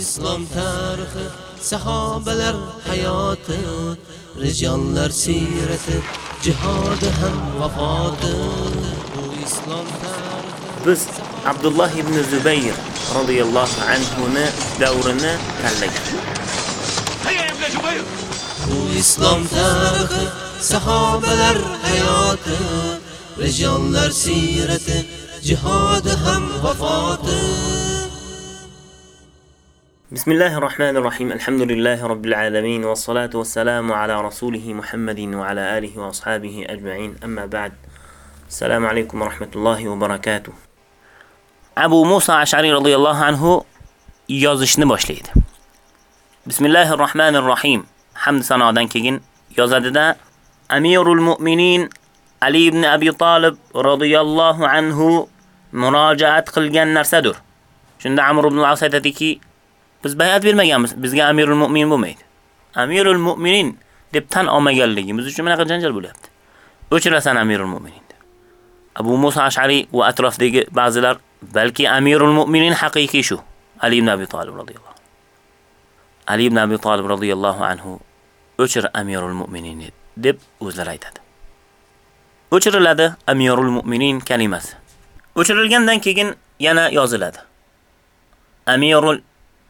islom tarixi sahobalar hayoti rijonlar siyrati jihodi ham vafoti bu islom tarixi biz Abdullah ibn Zubayr radhiyallohu anhu ni davrini tanlagan. bu islom tarixi sahobalar hayoti rijonlar siyrati jihodi ham vafoti بسم الله الرحمن الرحيم الحمد لله رب العالمين والصلاة والسلام على رسوله محمد وعلى آله وأصحابه أجمعين أما بعد السلام عليكم ورحمة الله وبركاته أبو موسى عشري رضي الله عنه يوزش نباش ليد بسم الله الرحمن الرحيم حمد سنة عدن كيجن دا أمير المؤمنين علي بن أبي طالب رضي الله عنه مراجعة قلقان نرسدر شند عمر بن العصيدة biz bay'at bermaganmiz, bizga Amirul Mu'min bo'lmaydi. Amirul Mu'minin deb tan olmaganligimiz uchun mana janjal bo'lyapti. O'chirasan Amirul Mu'minin. Abu Musa Ash'ari va atrofdagi ba'zilar balki Amirul Mu'minin haqiqiy shu Ali ibn Abi Talib radhiyallohu Ali ibn Abi Talib radhiyallohu anhu o'chir Amirul Mu'minin deb o'zlari aytadi. O'chiriladi Amirul Mu'minin kalimasi. O'chirilgandan keyin yana yoziladi. Amirul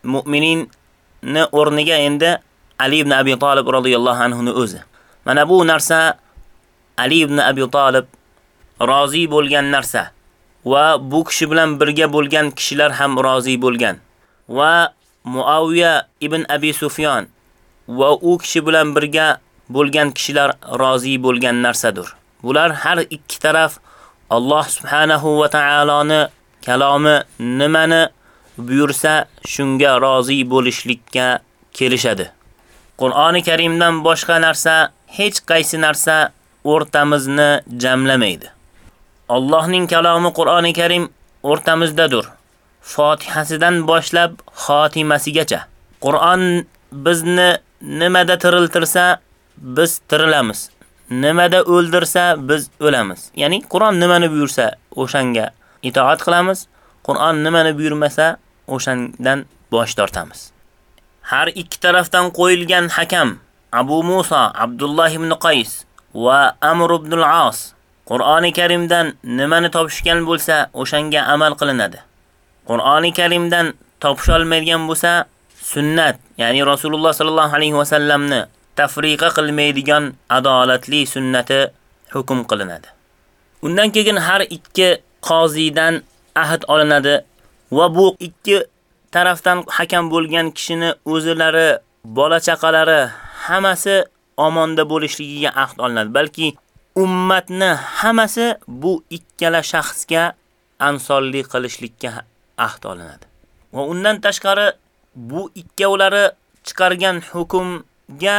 Mu'mininni o'rniga endi Ali ibn Abi Talib radhiyallohu anhu ni o'zi. Mana bu narsa Ali ibn Abi Talib rozi bo'lgan narsa va bu kishi bilan birga bo'lgan kishilar ham rozi bo'lgan va Muaviya ibn Abi Sufyan va u kishi bilan birga bo'lgan kishilar rozi bo'lgan narsadir. Bular har ikki taraf Alloh subhanahu va taoloni kalomi nimani buyursa shunga rozi bo'lishlikka kelishadi. Qur'oni Karimdan boshqa narsa, hech qaysi narsa o'rtamizni jamlamaydi. Allohning kalomi Qur'oni Karim o'rtamizdadir. Fotihasidan boshlab xotimasigacha. Qur'on bizni nimada tiriltirsa, biz tirilamiz. Nimada o'ldirsa, biz o'lamiz. Ya'ni Qur'on nimani buyursa, o'shanga itoat qilamiz. Qur'on nimani buyurmasa, o'shandan bosh tortamiz. Har ikki tarafdan qo'yilgan hakam Abu Musa, Abdullah ibn Qays va Amr ibn al-As Qur'oni Karimdan nimani topishgan bo'lsa, o'shanga amal qilinadi. Qur'oni Karimdan topisha olmaydigan bo'lsa, sunnat, ya'ni Rasululloh sallallohu alayhi va sallamni tafriqa qilmaydigan adolatli sunnati hukm qilinadi. Undan keyin har ikki qozidan ahd olinadi va bu ikki tarafdan hakam bo'lgan kishini o'zilari, bola chaqalari hammasi omonda bo'lishligiga ahd olinadi. Balki ummatni hammasi bu ikkala shaxsga ansonlik qilishlikka ahd olinadi. Va undan tashqari bu ikkovlari chiqargan hukmga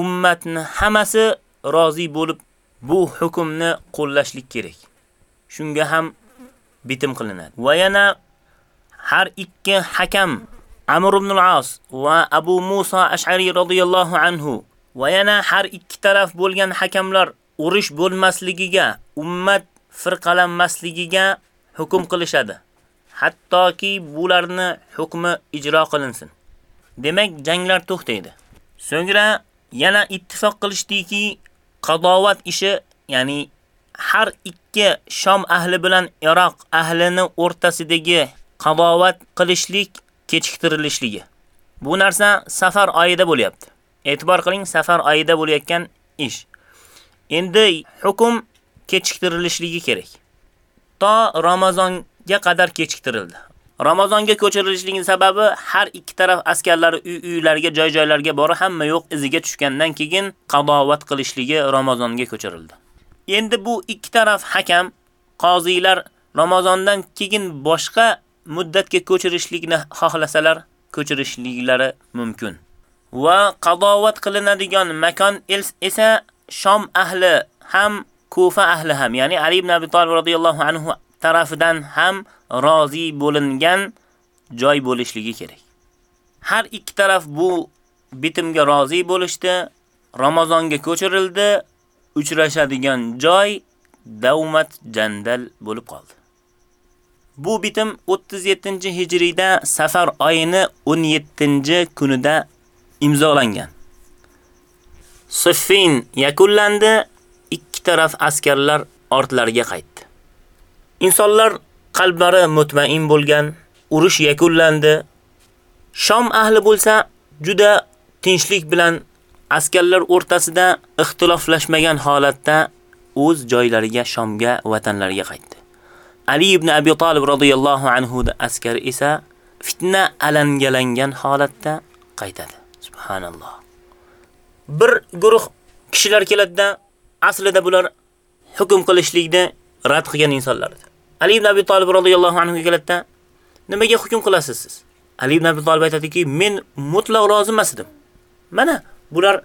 ummatni hammasi rozi bo'lib bu hukmni qo'llashlik kerak. Shunga ham bitim qilinadi. Va yana har ikki hakam Amr ibn al-As va Abu Musa Ash'ari radhiyallohu anhu va yana har ikki taraf bo'lgan hakamlar urush bo'lmasligiga, ummat firqalanmasligiga hukm qilishadi. Hattoki bularni hukmi ijro qilinsin. Demak, janglar to'xtaydi. So'ngra yana ittifoq qilishdiki, qadovat ishi, ya'ni har ikki Shom ahli bilan Iroq ahlini o'rtasidagi qadovat qilishlik kechiktirilishligi. Bu narsa safar oyida bo'lyapti. E'tibor qiling, safar oyida bo'layotgan ish. Endi hukm kechiktirilishligi kerak. To Ramazonga qadar kechiktirildi. Ramazonga ko'chirilishligining sababi har ikki taraf askarlari uy-uylarga, joy-joylarga borib hamma yo'q iziga tushgandan keyin qadovat qilishligi Ramazonga ko'chirildi. Endi bu ikki taraf hakam, qozilar Ramazondan keyin boshqa muddatga ko'chirishlikni xohlasalar, ko'chirishliklari mumkin. Va qadovat qilinadigan makon esa Shom ahli ham Kufa ahli ham, ya'ni Ali ibn Abi Talib radhiyallohu anhu tarafidan ham rozi bo'lingan joy bo'lishligi kerak. Har ikki taraf bu bitimga rozi bo'lishdi, Ramazonga ko'chirildi, uchrashadigan joy Davmat Jandal bo'lib qoldi. Bu bitim 37-hijriyda Safar oyini 17-kunida imzolangan. Siffin yakunlandi, ikki taraf askarlar ortlariga qaytdi. Insonlar qalblari mutmain bo'lgan, urush yakunlandi. Shom ahli bo'lsa, juda tinchlik bilan askarlar o'rtasida ixtiloflashmagan holatda o'z joylariga Shomga, vatanlariga qaytdi. Ali ibn Abi Talib radhiyallohu anhu da askari esa fitna alangalangan holatda qaytadi. Subhanalloh. Bir guruh kishilar keladida, aslida bular hukm qilishlikni rad qilgan insonlardir. Ali ibn Abi Talib radhiyallohu anhu keladida, nimaga hukm qilasiz siz? Ali ibn Abi Talib aytadiki, men mutlaq rozi emas edim. Mana bular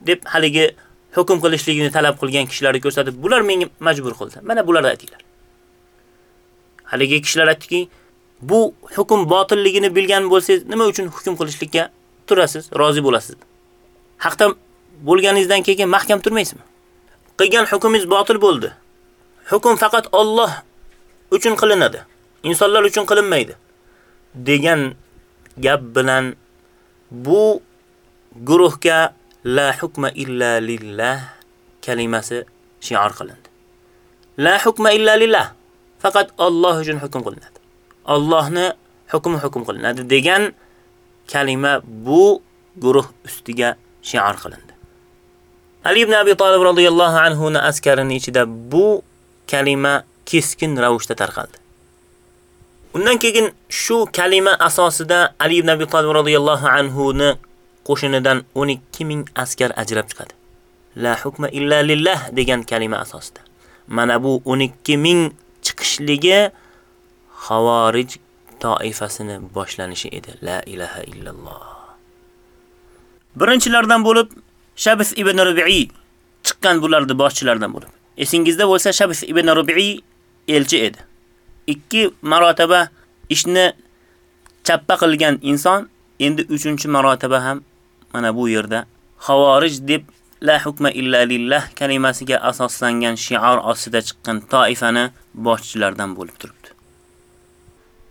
deb haligi hukm qilishligini talab qilgan kishilarni ko'rsatib, bular menga majbur qildi. Mana bularni aytinglar. Haligi kishilar aytdiki, bu hukm botilligini bilgan bo'lsangiz, nima uchun hukm qilishlikka turasiz, rozi bo'lasiz? Haqda bo'lganingizdan keyin mahkam turmaysizmi? Qilgan hukmingiz botil bo'ldi. Hukm faqat Alloh uchun qilinadi. Insonlar uchun qilinmaydi. degan gap bilan bu guruhga la hukma illa lillah kalimasi shior qilindi. La hukma illa lillah. Faqat Alloh uchun hukm qilinadi. Allohni hukmi hukm qilinadi degan kalima bu guruh ustiga shior qilindi. Ali ibn Abi Talib radhiyallohu anhu na askarining ichida bu kalima keskin ravishda tarqaldi. Undan keyin shu kalima asosida Ali ibn Abi Talib radhiyallohu anhu ni qo'shinidan 12 ming askar ajrab chiqadi. La hukma illa lillah degan kalima asosida. Mana bu 12 ming chiqishligi Xavorij toifasini boshlanishi edi. La ilaha illalloh. Birinchilardan bo'lib Shabis ibn Rubi'i chiqqan bularni boshchilardan bo'lib. Esingizda bo'lsa Shabis ibn Rubi'i elchi edi. Ikki marotaba ishni chappa qilgan inson endi 3-marotaba ham mana bu yerda Xavorij deb la hukma illa lillah kalimasiga asoslangan shior ostida chiqqan toifani boshchilardan bo'lib turibdi.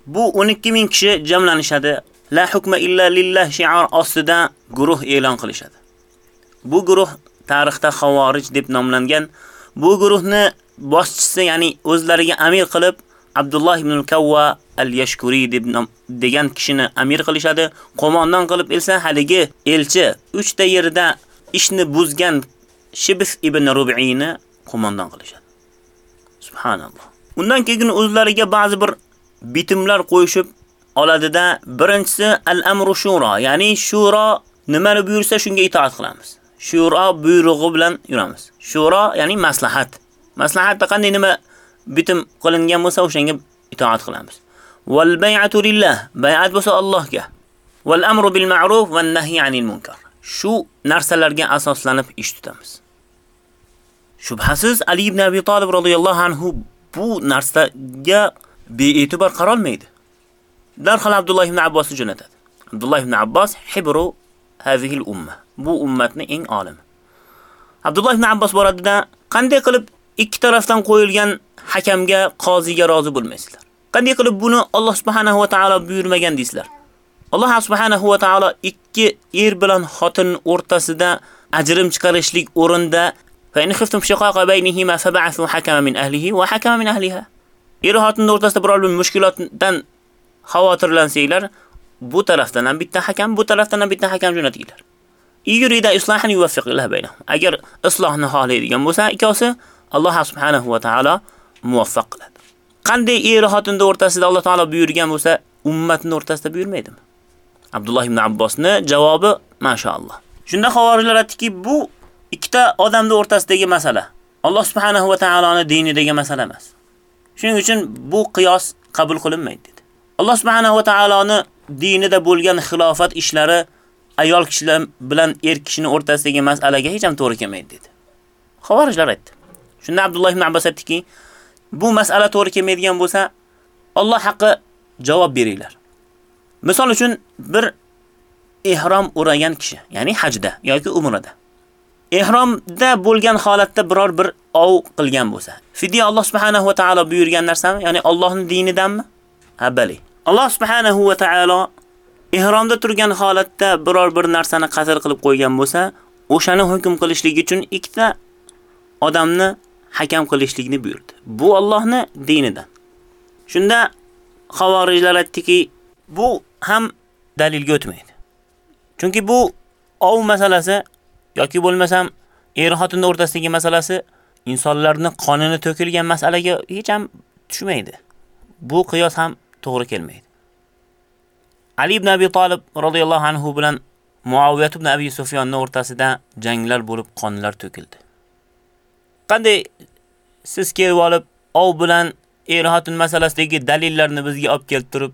Bu 12000 kishi jamlanishadi. La hukma illa lillah shior ostida guruh e'lon qilishadi. Bu guruh tarixda Xavorij deb nomlangan. Bu guruhni boshchisi, ya'ni o'zlariga amir qilib Abdullah ibn al-Kawwa al-Yashkuri deb degan kishini amir qilishadi. Qo'mondan qilib elsa haligi elchi 3 ta yerda ishni buzgan Shibis ibn Rubi'ini qo'mondan qilishadi. Subhanalloh. Undan keyin o'zlariga ba'zi bir bitimlar qo'yishib oladida, birinchisi al-amru shura, ya'ni shura nimani buyursa shunga itoat qilamiz. Shura buyrug'i bilan yuramiz. Shura ya'ni maslahat. Maslahatda qanday nima bitim qilingan bo'lsa, o'shanga itoat qilamiz. Wal bay'atu lillah, bay'at bo'lsa Allohga. Wal amru bil ma'ruf wan nahyi anil munkar. Shu narsalarga asoslanib ish tutamiz. Shubhasiz Ali ibn Abi Talib radhiyallohu anhu bu narsaga bee'tibor qarolmaydi. Darhol Abdulloh ibn Abbosni jo'natadi. Abdulloh ibn Abbos hibru hazihi al-umma. Bu ummatning eng olimi. Abdulloh ibn Abbos boradida qanday qilib ikki tarafdan qo'yilgan hakamga, qoziga rozi bo'lmaysizlar? Qanday qilib buni Alloh subhanahu va taolo buyurmagan deysizlar? Alloh subhanahu va taolo ikki er bilan xotin o'rtasida ajrim chiqarishlik o'rinda fa in khiftum shiqaqa baynihima fab'athu hakama min ahlihi va hakama min ahliha. Er xotin o'rtasida biror bir mushkulotdan xavotirlansanglar, bu tarafdan ham bitta hakam, bu tarafdan ham bitta hakam jo'natinglar. Yurida islahan yuwaffiqillah baynahum. Agar islohni xohlaydigan bo'lsa, ikkosi Alloh subhanahu va taolo muvaffaq qiladi. Qanday er xotinning o'rtasida Alloh taolo buyurgan bo'lsa, ummatning o'rtasida buyurmaydimi? Abdulloh ibn Abbosni javobi mashalloh. Shunda xavorijlar aytdiki, bu ikkita odamning o'rtasidagi masala. Alloh subhanahu va taoloning dinidagi masala emas. Shuning uchun bu qiyos qabul qilinmaydi dedi. Alloh subhanahu va taoloning dinida bo'lgan xilofat ishlari ayol kishilar bilan er kishining o'rtasidagi masalaga hech ham to'g'ri kelmaydi dedi. Xavorijlar aytdi. Shunda Abdulloh ibn Abbos aytdiki, bu masala to'g'ri kelmaydigan bo'lsa, Alloh haqqi javob beringlar. Misol uchun bir ihrom o'ragan kishi, ya'ni hajda yoki umrada. Ihromda bo'lgan holatda biror bir ov qilgan bo'lsa, fidya Alloh subhanahu va taolo buyurgan narsami? Ya'ni Allohning dinidanmi? Ha, bali. Alloh subhanahu va taolo ihromda turgan holatda biror bir narsani qasr qilib qo'ygan bo'lsa, o'shani hukm qilishlik uchun ikkita odamni hakam qilishlikni buyurdi. Bu Allohning dinidan. Shunda xavorijlar aytdiki, bu ham dalilga o'tmaydi. Chunki bu ov masalasi yoki bo'lmasam er xotin o'rtasidagi masalasi insonlarning qonini to'kilgan masalaga hech ham tushmaydi. Bu qiyos ham to'g'ri kelmaydi. Ali ibn Abi Talib radhiyallohu anhu bilan Muaviyat ibn Abi Sufyonning o'rtasida janglar bo'lib qonlar to'kildi. Qanday siz kelib olib ov bilan er xotin masalasidagi dalillarni bizga olib kelib turib,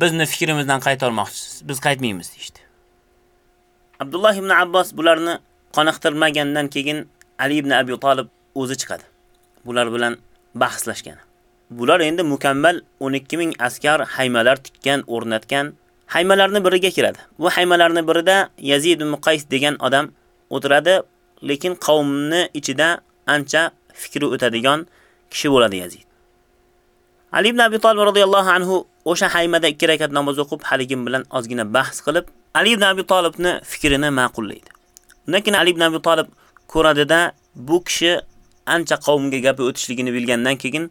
bizni fikrimizdan qaytarmoqchisiz. Biz qaytmaymiz deydi. Abdullah ibn Abbos bularni qoniqtirmagandan keyin Ali ibn Abi Talib o'zi chiqadi. Bular bilan bahslashgan. Bular endi mukammal 12 ming askar haymalar tikkan, o'rnatgan haymalarni biriga kiradi. Bu haymalarni birida Yazid ibn Qays degan odam o'tiradi, lekin qavmni ichida ancha fikri o'tadigan kishi bo'ladi Yazid. Ali ibn Abi Talib radhiyallohu anhu o'sha haymada 2 rakat namoz o'qib, haligim bilan ozgina bahs qilib, Ali ibn Abi Talibni fikrini ma'qullaydi. Undan keyin Ali ibn Abi Talib ko'radida bu kishi ancha qavmga gapi o'tishligini bilgandan keyin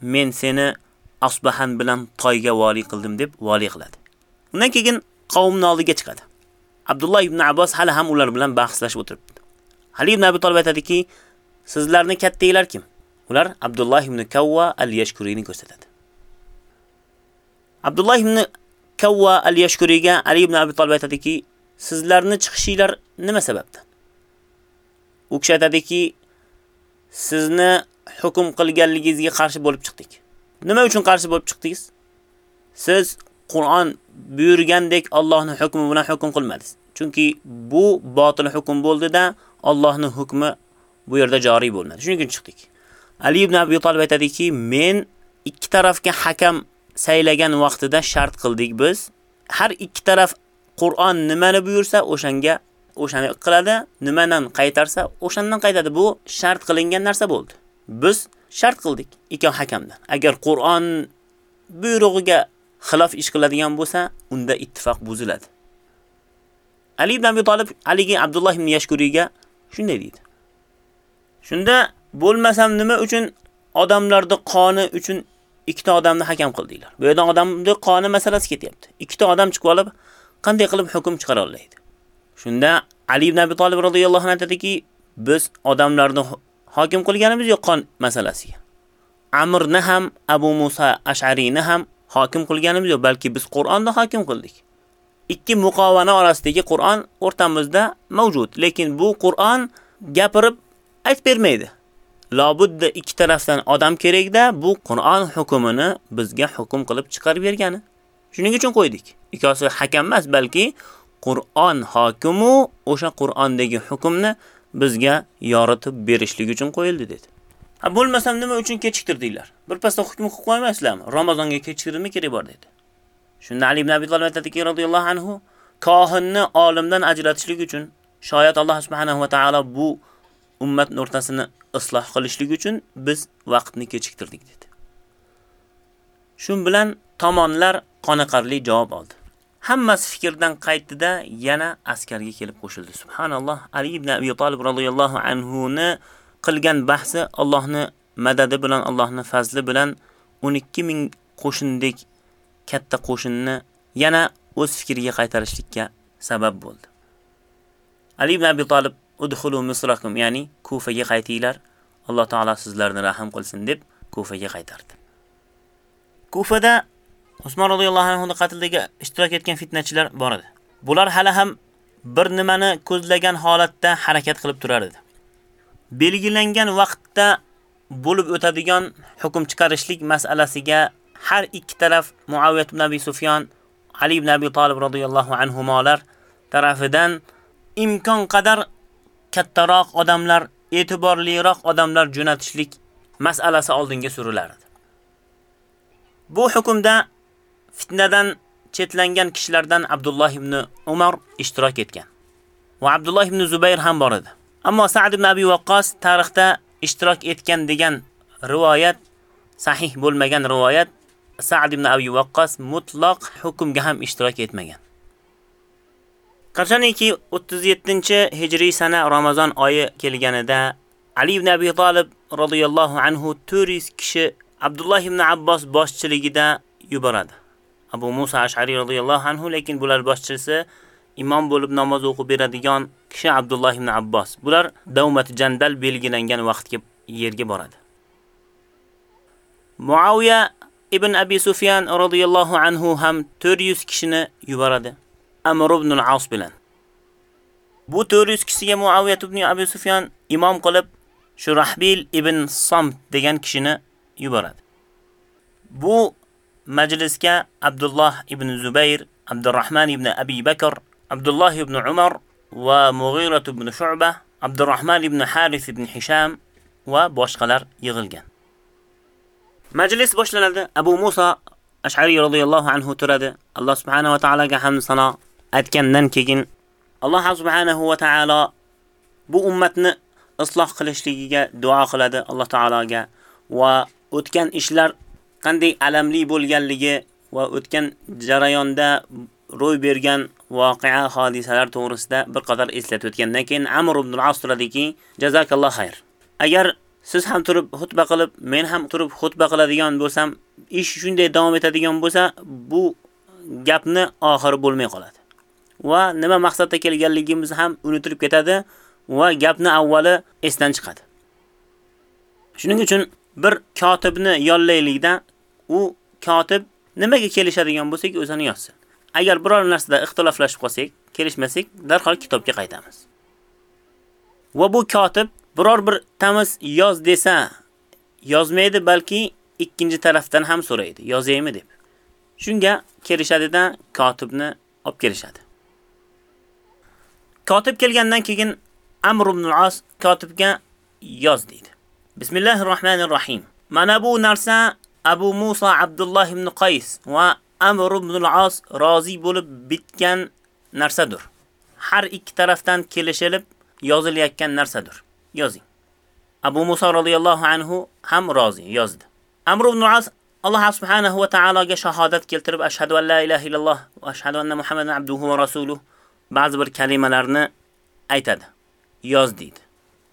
men seni Asbahan bilan toyga vali qildim deb vali qiladi. Undan keyin qavmning oldiga chiqadi. Abdullah ibn Abbos hali ham ular bilan bahslashib o'tiribdi. Ali ibn Abi Talib aytadiki, sizlarni kattalar kim? Ular Abdullah ibn Kawwa al-Yashkuriyni ko'rsatadi. Abdullah ibn Kawwa al-Yashkuriga Ali ibn Abi Talib aytadiki, sizlarni chiqishinglar nima sababdan? U kishi aytadiki, sizni hukm qilganligingizga qarshi bo'lib chiqdik. Nima uchun qarshi bo'lib chiqdingiz? Siz Qur'on buyurgandek Allohning hukmi bilan hukm qilmadingiz. Chunki bu botil hukm bo'ldi-da, Allohning hukmi bu yerda joriy bo'lmadi. Shuning uchun chiqdik. Ali ibn Abi Talib aytadiki, men ikki tarafga hakam saylagan vaqtida shart qildik biz. Har ikki taraf Qur'on nimani buyursa, o'shanga o'shani qiladi, nimadan qaytarsa, o'shandan qaytadi. Bu shart qilingan narsa bo'ldi. Biz shart qildik ikki hakamdan. Agar Qur'on buyrug'iga xilof ish qiladigan bo'lsa, unda ittifoq buziladi. Ali ibn Abi Talib Aliga Abdullah ibn Yashkuriyga shunday deydi. Shunda bo'lmasam nima uchun odamlarni qoni uchun ikkita odamni hakam qildinglar. Bu yerdan odamning qoni masalasi ketyapti. Ikkita odam chiqib olib, qanday qilib hukm chiqara oladi? Shunda Ali ibn Abi Talib radhiyallohu anhu aytadiki, biz odamlarni hokim qilganimiz yo'q qon masalasiga. Amrni ham, Abu Musa Ash'ariyni ham hokim qilganimiz yo'q, balki biz Qur'onni hokim qildik. Ikki muqovana orasidagi Qur'on o'rtamizda mavjud, lekin bu Qur'on gapirib aytib bermaydi. Lobudda ikki tarafdan odam kerakda, bu Qur'on hukmini bizga hukm qilib chiqarib bergani. Shuning uchun qo'ydik. Ikkosi hakam emas, balki Qur'on hokimu o'sha Qur'ondagi hukmni bizga yoritib berishlik uchun qo'yildi dedi. Ha bo'lmasam nima uchun kechiktirdinglar? Bir pasda hukm qilib qo'ymaysizlarmi? Ramazonga kechiktirmi kerak bor dedi. Shunda Ali ibn Abi Talib aytadiki radhiyallohu anhu, kohinni olimdan ajratishlik uchun shoyat Alloh subhanahu va taolo bu ummat o'rtasini isloh qilishlik uchun biz vaqtni kechiktirdik dedi. Shun bilan tomonlar qoniqarli javob oldi. Hammasi fikrdan qaytdi-da, yana askarga kelib qo'shildi. Subhanalloh, Ali ibn Abi Talib radhiyallohu anhu ni qilgan bahsi Allohni madadi bilan, Allohning fazli bilan 12 ming qo'shindek katta qo'shinni yana o'z fikriga qaytarishlikka sabab bo'ldi. Ali ibn Abi Talib udkhulu misrakum, ya'ni Kufaga qaytinglar. Alloh taolo sizlarni rahim qilsin deb Kufaga qaytardi. Kufada Usmon radhiyallohu anhu qatldagi ishtirok etgan fitnachilar bor edi. Bular hali ham bir nimani ko'zlagan holatda harakat qilib turar edi. Belgilangan vaqtda bo'lib o'tadigan hukm chiqarishlik masalasiga har ikki taraf Muaviyat ibn Abi Sufyon, Ali ibn Abi Talib radhiyallohu anhumolar tarafidan imkon qadar kattaroq odamlar, e'tiborliroq odamlar jo'natishlik masalasi oldinga surilardi. Bu hukmda fitnadan chetlangan kishilardan Abdulloh ibn Umar ishtirok etgan. Va Abdulloh ibn Zubayr ham bor edi. Ammo Sa'd ibn Abi Waqqas tarixda ishtirok etgan degan rivoyat sahih bo'lmagan rivoyat Sa'd ibn Abi Waqqas mutlaq hukmga ham ishtirok etmagan. Qachoniki 37-hijriy sana Ramazon oyi kelganida Ali ibn Abi Talib radhiyallohu anhu 400 kishi Abdullah ibn Abbos boshchiligida yuboradi. Abu Musa Ash'ari radhiyallohu anhu lekin bular boshchisi imom bo'lib namoz o'qib beradigan kishi Abdullah ibn Abbos. Bular Davmat Jandal belgilangan vaqtga yerga boradi. Muawiya ibn Abi Sufyan radhiyallohu anhu ham 400 kishini yuboradi. Amr ibn al-As bilan. Bu 400 kishiga Muaviya ibn Abi Sufyan imom qilib Shurahbil ibn Samt degan kishini yuboradi. Bu majlisga Abdullah ibn Zubayr, Abdurrahman ibn Abi Bakr, Abdullah ibn Umar va Mughira ibn Shu'ba, Abdurrahman ibn Harith ibn Hisham va boshqalar yig'ilgan. Majlis boshlanadi. Abu Musa Ash'ari radhiyallohu anhu turadi. Alloh subhanahu va taolaga hamd sano aytgandan keyin Alloh subhanahu va taolo bu ummatni isloh qilishligiga duo qiladi Alloh taologa va o'tgan ishlar qanday alamli bo'lganligi va o'tgan jarayonda ro'y bergan voqea hodisalar to'g'risida bir qadar eslatib o'tgandan keyin Amr ibn al-As turadiki, jazakalloh xayr. Agar siz ham turib xutba qilib, men ham turib xutba qiladigan bo'lsam, ish shunday davom etadigan bo'lsa, bu gapni oxiri bo'lmay qoladi. Va nima maqsadda kelganligimiz ham unutilib ketadi va gapni avvali esdan chiqadi. Shuning uchun bir kotibni yollaylikda u kotib nimaga kelishadigan bo'lsak, o'zini yozsin. Agar biror narsada ixtiloflashib qolsak, kelishmasak, darhol kitobga qaytamiz. Va bu kotib biror bir tamiz yoz desa, yozmaydi, balki ikkinchi tarafdan ham so'raydi, yozaymi deb. Shunga kelishadida kotibni olib kelishadi. Kotib kelgandan keyin Amr ibn al-As kotibga yoz deydi. Bismillahirrohmanirrohim. Mana bu narsa Abu Musa Abdullah ibn Qays va Amr ibn al-As rozi bo'lib bitgan narsadir. Har ikki tarafdan kelishilib yozilayotgan narsadir. Yozing. Abu Musa radhiyallohu anhu ham rozi yozdi. Amr ibn al-As Alloh subhanahu va taologa shahodat keltirib ashhadu an la ilaha illalloh va ashhadu anna Muhammadan abduhu va rasuluhu ba'zi bir kalimalarni aytadi. Yoz deydi.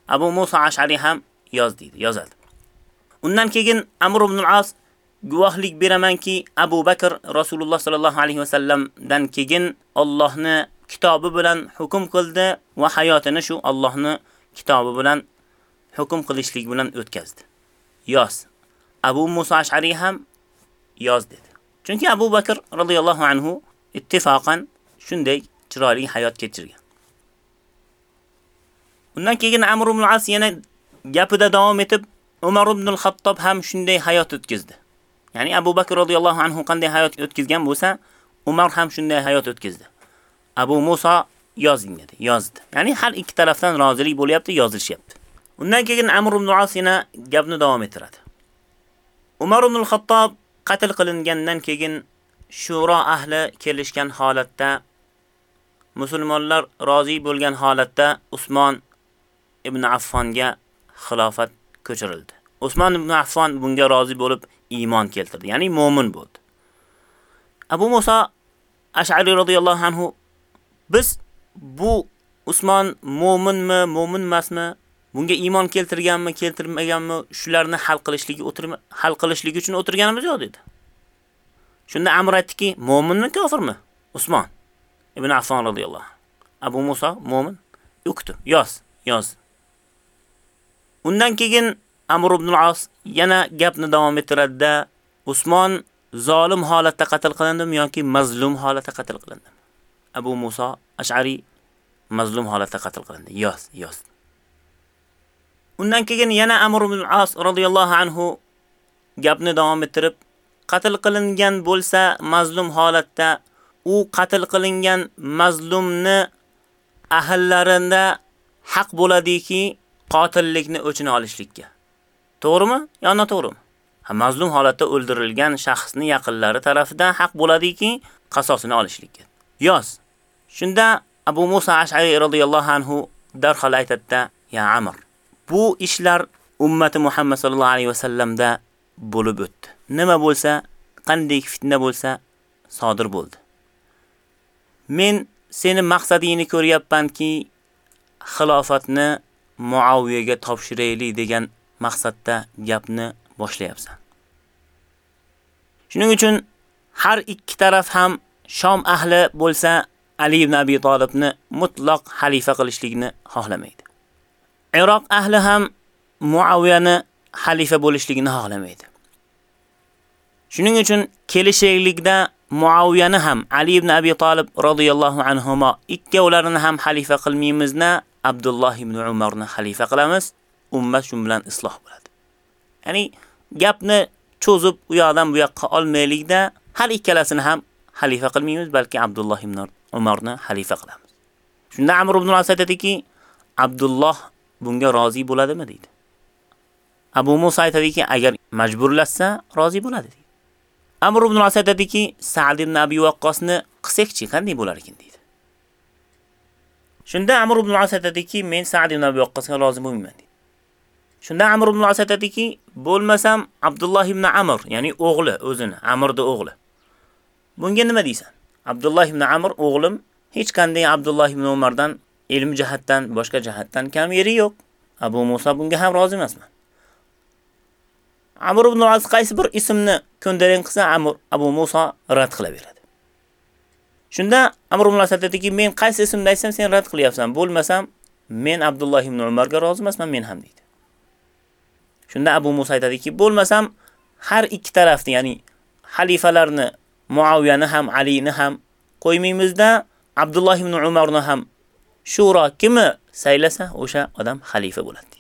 Abu Musa Ash'ari ham yoz deydi, yozadi. Undan keyin Amr ibn al-As guvohlik beramanki, Abu Bakr Rasululloh sallallohu alayhi va sallamdan keyin Allohni kitobi bilan hukm qildi va hayotini shu Allohni kitobi bilan hukm qilishlik bilan o'tkazdi. Yoz. Abu Musa Ash'ari ham yoz dedi. Chunki Abu Bakr radhiyallohu anhu ittifoqan shunday chiroyli hayot kechirgan. Undan keyin Amr ibn al-As yana gapida davom etib, Umar ibn al-Xattob ham shunday hayot o'tkazdi. Ya'ni Abu Bakr radhiyallohu anhu qanday hayot o'tkazgan bo'lsa, Umar ham shunday hayot o'tkazdi. Abu Musa yozing dedi, yozdi. Ya'ni har ikki tarafdan rozilik bo'lyapti, yozilishyapti. Undan keyin Amr ibn al-As yana gapni davom ettiradi. Umar ibn al-Xattob qatl qilingandan keyin shuro ahli kelishgan holatda musulmonlar rozi bo'lgan holatda Usmon ibn Affonga xilofat ko'chirildi. Usmon ibn Affon bunga rozi bo'lib iymon keltirdi, ya'ni mu'min bo'ldi. Abu Musa Ash'ari radhiyallohu anhu biz bu Usmon mu'minmi, mu'min emasmi, bunga iymon keltirganmi, keltirmaganmi, shularni hal qilishligi o'tirma, hal qilishligi uchun o'tirganimiz yo'q dedi. Shunda Amr aytdiki, mu'minmi, kofirmi? Usmon ibn Affon radhiyallohu. Abu Musa mu'min. O'qdi. Yoz, yoz. Undan keyin Amr ibn al-As yana gapni davom ettiradi-da, Usmon zolim holatda qatl qilindimi yoki mazlum holatda qatl qilindimi? Abu Musa Ash'ari mazlum holatda qatl qilindi. Yoz, yoz. Undan keyin yana Amr ibn al-As radhiyallohu anhu gapni davom ettirib, qatl qilingan bo'lsa mazlum holatda u qatl qilingan mazlumni ahllarida haq bo'ladiki, qotillikni o'chini olishlikka. To'g'rimi yo noto'g'rimi? Ha, mazlum holatda o'ldirilgan shaxsni yaqinlari tarafidan haq bo'ladiki, qasosini olishlikka. Yoz. Shunda Abu Musa Ash'ari radhiyallohu anhu darhol aytadi ya Amr. Bu ishlar ummati Muhammad sallallohu alayhi vasallamda bo'lib o'tdi. Nima bo'lsa, qanday fitna bo'lsa, sodir bo'ldi. Men seni maqsadingni ko'ryapmanki, xilofatni Muaviyaga topshiraylik degan maqsadda gapni boshlayapsan. Shuning uchun har ikki taraf ham Shom ahli bo'lsa Ali ibn Abi Talibni mutlaq xalifa qilishlikni xohlamaydi. Iroq ahli ham Muaviyani xalifa bo'lishligini xohlamaydi. Shuning uchun kelishaylikda Muaviyani ham Ali ibn Abi Talib radhiyallohu anhuma ikkovlarini ham xalifa qilmaymizmi? Abdulloh ibn Umarni xalifa qilamiz. Ummat shu bilan isloh bo'ladi. Ya'ni gapni cho'zib u yoqdan bu yoqqa olmaylikda har ikkalasini ham xalifa qilmaymiz, balki Abdulloh ibn Umarni xalifa qilamiz. Shunda Amr ibn al-As aytadiki, Abdulloh bunga rozi bo'ladimi deydi. Abu Musa aytadiki, agar majburlashsa rozi bo'ladi deydi. Amr ibn As aytadiki, Sa'd ibn Abi Waqqosni qilsekchi qanday bo'lar ekan deydi. Shunda Amr ibn As aytadiki, men Sa'd ibn Abi Waqqosga lozim bo'lmayman deydi. Shunda Amr ibn As aytadiki, bo'lmasam Abdulloh ibn Amr, ya'ni o'g'li o'zini, Amrni o'g'li. Bunga nima deysan? Abdulloh ibn Amr o'g'lim hech qanday Abdulloh ibn Umardan ilm jihatdan, boshqa jihatdan kam yeri yo'q. Abu Musa bunga ham rozi emasman. Amr ibn As qaysi bir ismni ko'ndaring qilsa, Amr Abu Musa rad qilaveradi. Shunda Amr ibn As aytadiki, men qaysi ismni aytsam sen rad qilyapsan, bo'lmasam men Abdulloh ibn Umarga rozi emasman, men ham deydi. Shunda Abu Musa aytadiki, bo'lmasam har ikki tarafni, ya'ni xalifalarni Muaviyani ham, Alini ham qo'ymaymizda, Abdulloh ibn Umarni ham shura kimi saylasa, o'sha odam xalifa bo'ladi.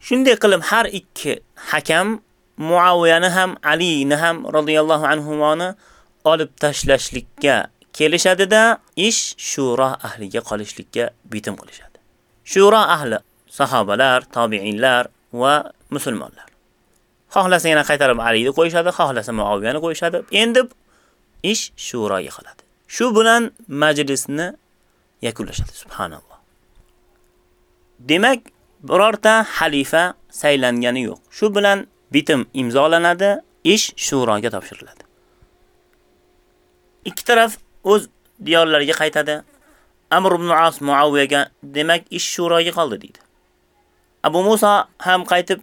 Shunday qilib har ikki hakam Muaviyani ham, Alini ham radhiyallohu anhumoni olib tashlashlikka kelishadida, ish shura ahliga qolishlikka bitim qilishadi. Shura ahli sahobalar, tabi'inlar va musulmonlar. Xohlasa yana qaytarib Alini qo'yishadi, xohlasa Muaviyani qo'yishadi. Endi ish shuroga qoladi. Shu bilan majlisni yakunlashadi. Subhanalloh. Demak, birorta xalifa saylangani yo'q. Shu bilan bitim imzolanadi, ish shuroga topshiriladi. Ikki taraf o'z diyorlariga qaytadi. Amr ibn As Muaviyaga, demak, ish shuroga qoldi dedi. Abu Musa ham qaytib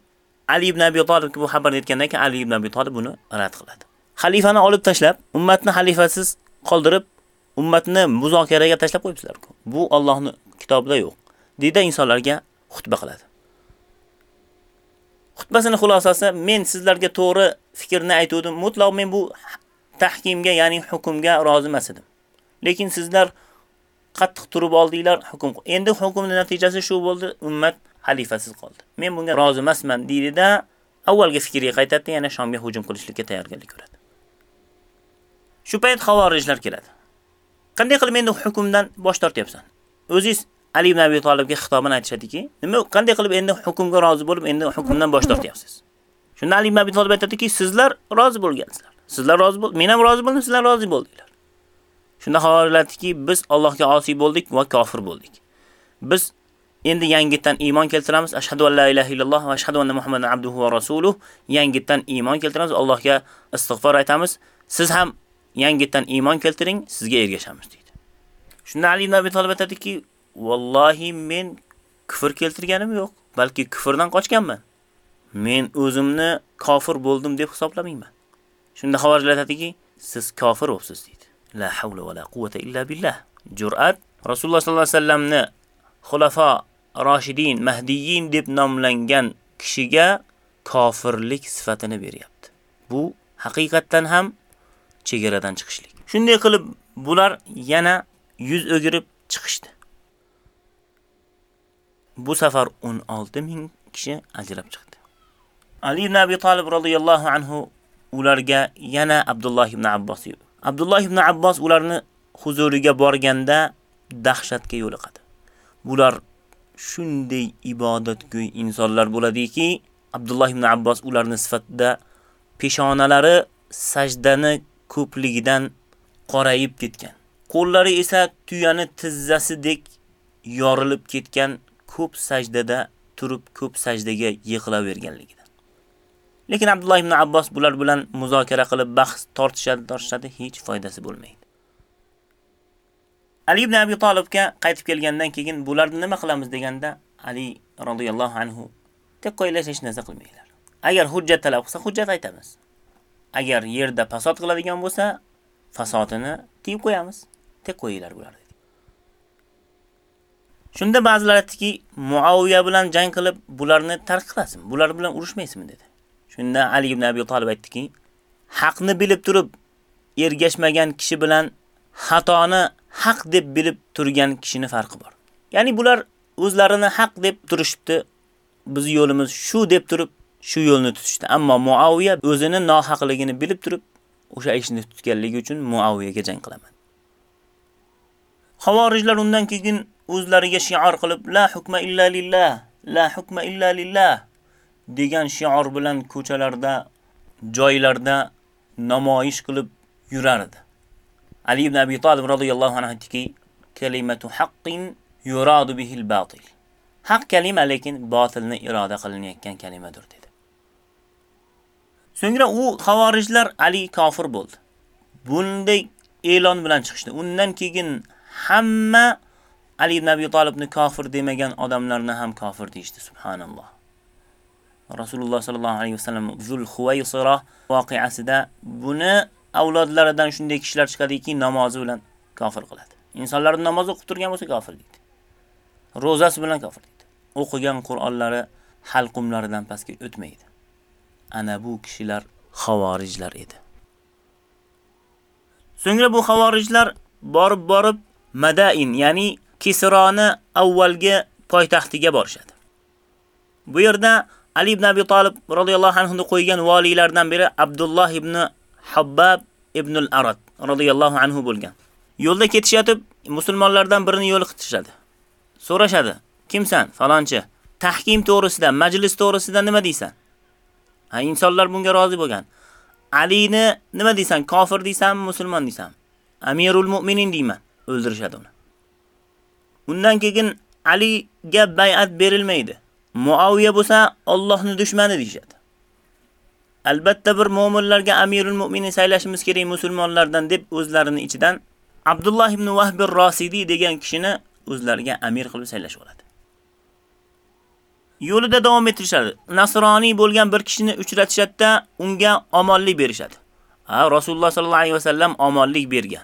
Ali ibn Abi Talibga bu xabarni aytgandan keyin Ali ibn Abi Talib buni rad qiladi. Xalifani olib tashlab, ummatni xalifasiz qoldirib, ummatni muzokaraga tashlab qo'yibsizlar-ku. Bu Allohning kitobida yo'q. Dedi insonlarga xutba qiladi. Xutbasini xulosasi men sizlarga to'g'ri fikrni aytdim. Mutlaq men bu tahkimga, ya'ni hukmga rozi emas edim. Lekin sizlar qattiq turib oldinglar hukm. Endi hukmning natijasi shu bo'ldi, ummat xalifasiz qoldi. Men bunga rozi emasman deydida, avvalgi fikriga qaytadi, yana Shomga hujum qilishlikka tayyorgarlik ko'radi. Shu payt xavorijlar keladi. Qanday qilib endi hukmdan bosh tortyapsan? O'zingiz Ali ibn Abi Talibga xitoban aytishadiki, nima qanday qilib endi hukmga rozi bo'lib, endi hukmdan bosh tortyapsiz? Shunda Ali ibn Abi Talib aytadiki, sizlar rozi bo'lgansizlar. Sizlar rozi bo'l, men ham rozi bo'ldim, sizlar rozi bo'ldinglar. Shunda xavorijlardiki, biz Allohga osiy bo'ldik va kofir bo'ldik. Biz endi yangitdan iymon keltiramiz. Ashhadu an la ilaha illalloh va ashhadu anna Muhammadan abduhu va rasuluh. Yangitdan iymon keltiramiz. Allohga istig'for aytamiz. Siz ham yangitdan iymon keltiring, sizga ergashamiz deydi. Shunda Ali ibn Abi Talib aytadiki, "Vallohi men kufr keltirganim yo'q, balki kufrdan qochganman. Men o'zimni kofir bo'ldim deb hisoblamayman." Shunda xavorijlar aytadiki, "Siz kofir bo'lsiz" deydi. La havla va la quvvata illa billah. Jur'at Rasululloh sallallohu alayhi vasallamni xulafa roshidin, Mahdiyin deb nomlangan kishiga kofirlik sifatini beryapti. Bu haqiqatdan ham chegaradan chiqishlik. Shunday qilib bular yana yuz o'girib chiqishdi. Bu safar 16 ming kishi ajrab chiqdi. Ali ibn Abi Talib radhiyallohu anhu ularga yana Abdulloh ibn Abbos. Abdulloh ibn Abbos ularni huzuriga borganda dahshatga yo'liqadi. Bular shunday ibodatgo'y insonlar bo'ladiki, Abdulloh ibn Abbos ularni sifatida peshonalari sajdani ko'pligidan qorayib ketgan. Qo'llari esa tuyani tizzasidek yorilib ketgan ko'p sajdada turib ko'p sajdaga yiqilaverganligidan. Lekin Abdulloh ibn Abbos bular bilan muzokara qilib bahs tortishadi, tortishadi, hech foydasi bo'lmaydi. Ali ibn Abi Talibga qaytib kelgandan keyin bularni nima qilamiz deganda Ali radhiyallohu anhu tek qo'yilash hech narsa qilmaylar. Agar hujjat talab qilsa, hujjat aytamiz. Agar yerda fasod qiladigan bo'lsa, fasodini tiyib qo'yamiz. Tek qo'yinglar bularni. Shunda ba'zilar aytdiki, Muaviya bilan jang qilib, bularni tark qilasin. Bular bilan urushmaysizmi dedi. Shunda Ali ibn Abi Talib aytdiki, haqni bilib turib ergashmagan kishi bilan xatoni haq deb bilib turgan kishini farqi bor. Ya'ni bular o'zlarini haq deb turishibdi. Biz yo'limiz shu deb turib shu yo'lni tutishdi. Ammo Muaviya o'zini nohaqligini bilib turib o'sha ishni tutganligi uchun Muaviyaga jang qilaman. Xavorijlar undan keyin o'zlariga shior qilib la hukma illa lillah, la hukma illa lillah degan shior bilan ko'chalarda, joylarda namoyish qilib yurardi. Ali ibn Abi Talib radhiyallohu anhu aytdiki, kalimatu haqqin yuradu al-batil. Haq kalima lekin botilni iroda qilinayotgan kalimadir dedi. So'ngra u xavorijlar Ali kofir bo'ldi. Bunday e'lon bilan chiqishdi. Undan keyin hamma Ali ibn Abi Talibni kofir demagan odamlarni ham kofir deydi, subhanalloh. Rasululloh sallallohu alayhi vasallam Zul Huvaysira voqeasida buni avlodlaridan shunday kishilar chiqadiki, namozi bilan kofir qiladi. Insonlarning namozi o'qib turgan bo'lsa kofir deydi. Ro'zasi bilan kofir deydi. O'qigan Qur'onlari halqumlaridan pastga o'tmaydi. Ana bu kishilar xavorijlar edi. So'ngra bu xavorijlar borib borib Madain, ya'ni Kisroni avvalgi poytaxtiga borishadi. Bu yerda Ali ibn Abi Talib radhiyallohu anhu qo'ygan valiylardan biri Abdulloh ibn Habbab ibn al-Arad radhiyallohu anhu bo'lgan. Yo'lda ketishayotib musulmonlardan birini yo'l qitishadi. So'rashadi: "Kimsan?" Falonchi. Tahkim to'g'risida, majlis to'g'risida nima deysan? Ha, insonlar bunga rozi bo'lgan. Alini nima deysan? Kofir deysanmi, musulmon deysanmi? Amirul mu'minin deyman. O'ldirishadi uni. Undan keyin Aliga bay'at berilmaydi. Muaviya bo'lsa Allohning dushmani deyshadi. Albatta bir mu'minlarga Amirul Mu'minin saylashimiz kerak musulmonlardan deb o'zlarining ichidan Abdulloh ibn Wahb ar-Rosidi degan kishini o'zlariga amir qilib saylashib oladi. Yo'lida davom ettirishadi. Nasroniy bo'lgan bir kishini uchratishadida unga omonlik berishadi. Ha, Rasululloh sallallohu alayhi vasallam omonlik bergan.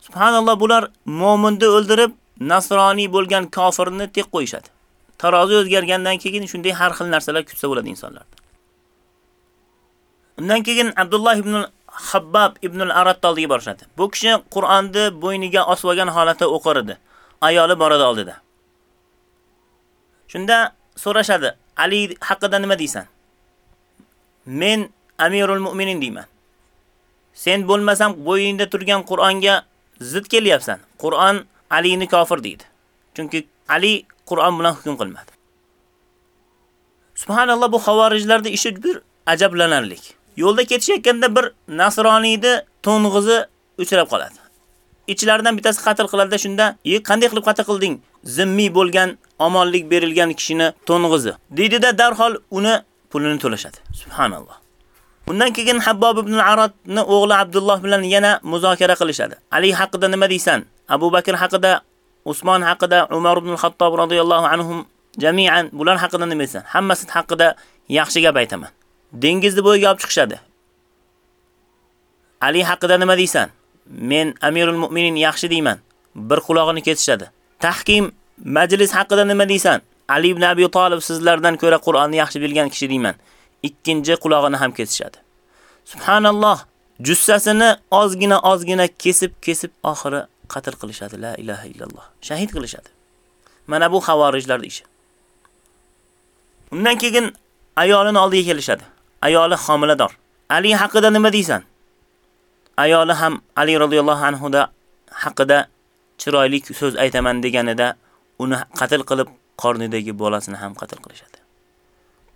Subhanalloh, bular mu'minni o'ldirib, nasroniy bo'lgan kofirni tek qo'yishadi. Tarozi o'zgargandan keyin shunday har xil narsalar kutsa bo'ladi insonlarda. Undan keyin Abdulloh ibn Habbab ibn al-Aratdoliga borishadi. Bu kishi Qur'onni bo'yniga osvagan holatda o'qir edi. Ayoli borada oldida. Shunda so'rashadi, Ali haqida nima deysan? Men Amirul Mu'minin deyman. Sen bo'lmasam bo'yingda turgan Qur'onga zid kelyapsan. Qur'on Alini kofir deydi. Chunki Ali Qur'on bilan hukm qilmadi. Subhanalloh bu xavorijlarda ishi bir ajablanarlik. Yo'lda ketishayotganda bir nasroniyni to'ng'izi uchrab qoladi. Ichlaridan bittasi qatl qiladi shunda, "Ey, qanday qilib qatl qilding? Zimmiy bo'lgan, omonlik berilgan kishini to'ng'izi." Deydida darhol uni pulini to'lashadi. Subhanalloh. Undan keyin Habbob ibn Aradni o'g'li Abdulloh bilan yana muzokara qilishadi. Ali haqida nima deysan? Abu Bakr haqida, Usmon haqida, Umar ibn al-Xattob radhiyallohu anhum jami'an bular haqida nima deysan? Hammasi haqida yaxshi gap aytaman. Dengizni bo'yiga olib chiqishadi. Ali haqida nima deysan? Men Amirul Mu'minin yaxshi deyman. Bir quloqini kesishadi. Tahkim majlis haqida nima deysan? Ali ibn Abi Talib sizlardan ko'ra Qur'onni yaxshi bilgan kishi deyman. Ikkinchi quloqini ham kesishadi. Subhanalloh, jussasini ozgina ozgina kesib-kesib oxiri qatl qilishadi. La ilaha illalloh. Shahid qilishadi. Mana bu xavorijlar ishi. Undan keyin ayolini oldiga kelishadi. Ayoli homilador. Ali haqida nima deysan? Ayoli ham Ali radhiyallohu anhu da haqida chiroyli so'z aytaman deganida uni qatl qilib qornidagi bolasini ham qatl qilishadi.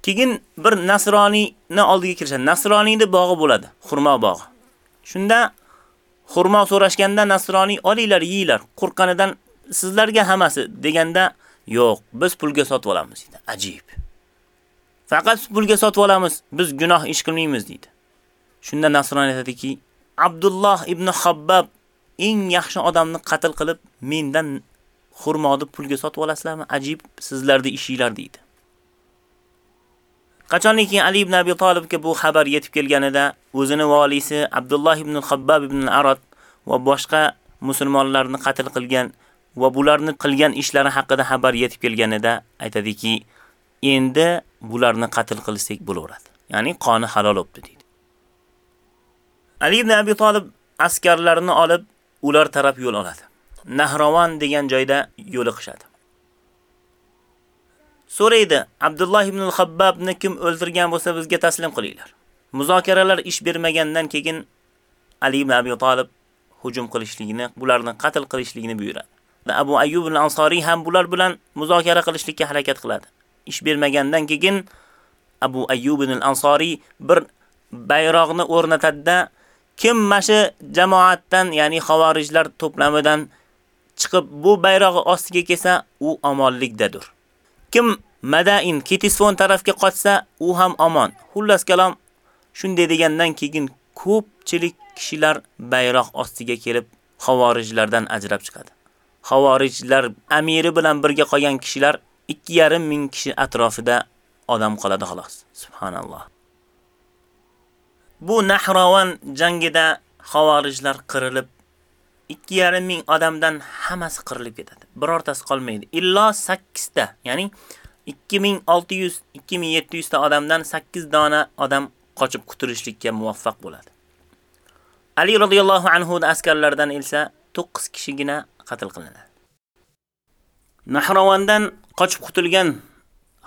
Keyin bir nasroniyni oldiga kirishadi. Nasroniyning bog'i bo'ladi, xurmo bog'i. Shunda xurmo so'rashganda nasroniy olinglar, yeyinglar. qo'rqqanidan sizlarga hammasi deganda Yo'q, biz pulga sotib olamiz dedi. Ajib. Faqat pulga sotib olamiz, biz gunoh ish qilmaymiz dedi. Shunda nasroniy aytadiki, Abdulloh ibn Habbab eng yaxshi odamni qatl qilib, mendan xurmoni pulga sotib olasizlarmi? Ajib, sizlarda ishinglar dedi. Qachonki Ali ibn Abi Talibga bu xabar yetib kelganida, o'zini valisi Abdulloh ibn Habbab ibn Arad va boshqa musulmonlarni qatl qilgan va bularni qilgan ishlari haqida xabar yetib kelganida aytadiki, endi bularni qatl qilsak bo'laveradi. Ya'ni qoni halol bo'ldi deydi. Ali ibn Abi Talib askarlarini olib ular taraf yo'l oladi. Nahravan degan joyda yo'li qishadi. So'raydi, Abdulloh ibn al-Habbabni kim o'ldirgan bo'lsa bizga taslim qilinglar. Muzokaralar ish bermagandan keyin Ali ibn Abi Talib hujum qilishligini, ularni qatl qilishligini buyuradi. Abu Ayyub al-Ansoriy ham bular bilan muzokara qilishlikka harakat qiladi. Ish bermagandan keyin Abu Ayyub al-Ansori bir bayroqni o'rnatadi kim mashi jamoatdan, ya'ni xavorijlar to'plamidan chiqib bu bayroq ostiga kelsa, u omonlikdadir. Kim Madain, Ketisfon tarafga qochsa, u ham omon. Xullas kalom, shunday degandan keyin ko'pchilik kishilar bayroq ostiga kelib xavorijlardan ajrab chiqadi. Xavorijlar amiri bilan birga qolgan kishilar 2.5 ming kishi atrofida odam qoladi xolos. Subhanalloh. Bu Nahrawan jangida xavorijlar qirilib 2.5 ming odamdan hammasi qirilib ketadi. Birortasi qolmaydi. Illo 8 ta, ya'ni 2600 2700 ta odamdan 8 dona odam qochib qutulishlikka muvaffaq bo'ladi. Ali radhiyallohu anhu askarlardan esa 9 kishigina qatl qilinadi. Nahrawandan qochib qutulgan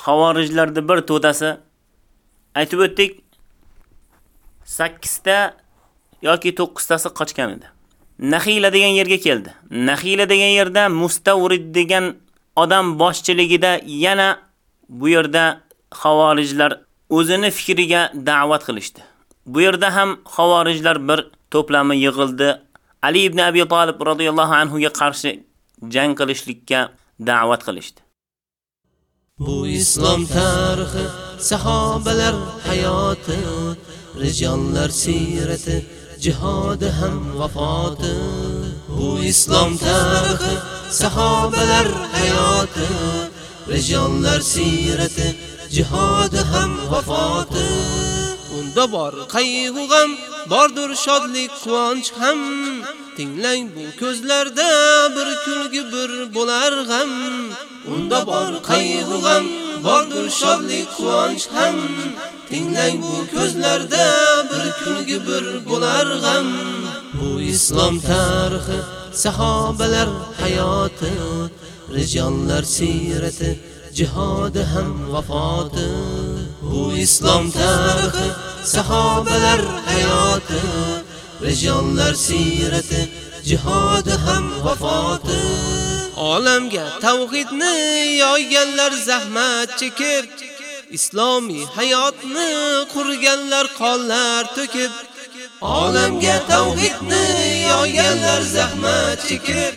xavorijlarning bir to'dasi aytib o'tdik 8 ta yoki 9 tasi qochgan edi. Naxila degan yerga keldi. Naxila degan yerda Mustavrid degan odam boshchiligida yana bu yerda xavorijlar o'zini fikriga da'vat qilishdi. Bu yerda ham xavorijlar bir to'plami yig'ildi. Ali ibn Abi Talib radhiyallohu anhu ga qarshi jang qilishlikka da'vat qilishdi. Bu islom tarixi, sahobalar hayoti, rijollar sirati, jihod ham vafoti. Bu islom tarixi, sahobalar hayoti, rijonlar siyrati jihodi ham vafoti. Unda bor qayg'u g'am, bordir shodlik, quvonch ham. Tinglang bu ko'zlarda bir kulgi bir bo'lar g'am. Unda bor qayg'u g'am, bordir shodlik, quvonch ham. Tinglang bu ko'zlarda bir kulgi bir bo'lar g'am. Bu islom tarixi, sahobalar hayoti, rijollar sirati, jihodi ham vafoti. Bu islom tarixi, sahobalar hayoti, rijollar sirati, jihodi ham vafoti. Olamga tavhidni yoyganlar zahmat chekib, islomiy hayotni qurganlar qonlar to'kib, olamga tavhidni yoyganlar zahmat chekib,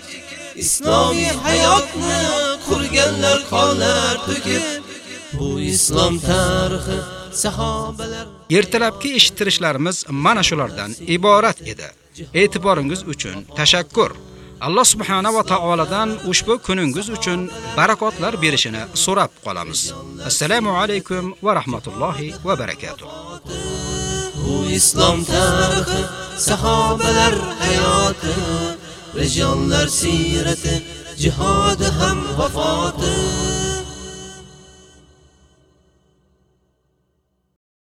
islomiy hayotni qurganlar qonlar to'kib, bu islom tarixi sahobalar Ertalabki eshittirishlarimiz mana shulardan iborat edi. E'tiboringiz uchun tashakkur. Alloh subhanahu va taoladan ushbu kuningiz uchun barakotlar berishini so'rab qolamiz. Assalomu alaykum va rahmatullohi va barakatuh. Bu islom tarixi, sahobalar hayoti, Rijonlar sirati, jihodi ham vafoti.